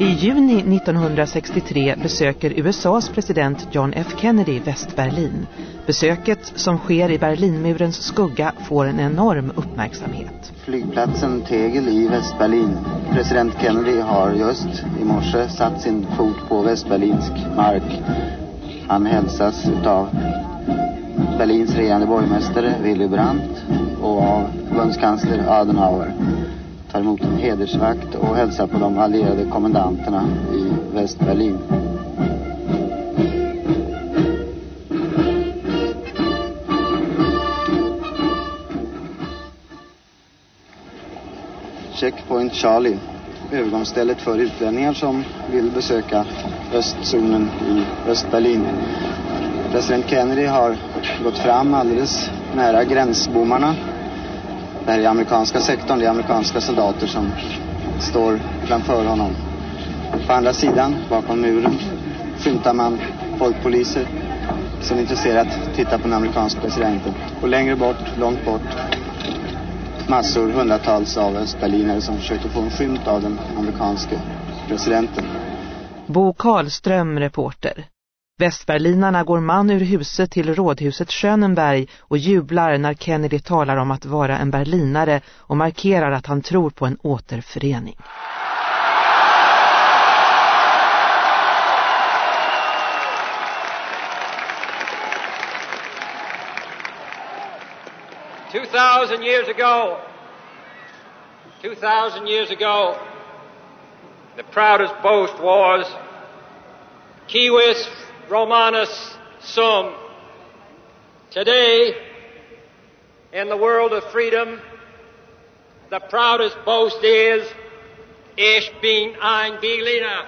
I juni 1963 besöker USAs president John F. Kennedy Västberlin. Besöket som sker i Berlinmurens skugga får en enorm uppmärksamhet. Flygplatsen Tegel i Västberlin. President Kennedy har just i morse satt sin fot på västberlinsk mark. Han hälsas av Berlins regerande borgmästare Willy Brandt och av förbundskansler Adenauer tar emot en hedersvakt och hälsar på de allierade kommandanterna i Västberlin. Checkpoint Charlie, övergångsstället för utlänningar som vill besöka östzonen i Östberlin. President Kennedy har gått fram alldeles nära gränsbommarna det här är amerikanska sektorn, det är amerikanska soldater som står framför honom. På andra sidan, bakom muren, skymtar man folkpoliser som är intresserade att titta på den amerikanska presidenten. Och längre bort, långt bort, massor, hundratals av östberlinare som försöker få en skymt av den amerikanske presidenten. Bo Karlström, reporter. Västberlinarna går man ur huset till rådhuset Schönenberg och jublar när Kennedy talar om att vara en berlinare och markerar att han tror på en återförening. Two thousand years ago, two thousand years ago, the proudest boast was Kiwis Romanus Sum. Today, in the world of freedom, the proudest boast is Ich bin ein Berliner.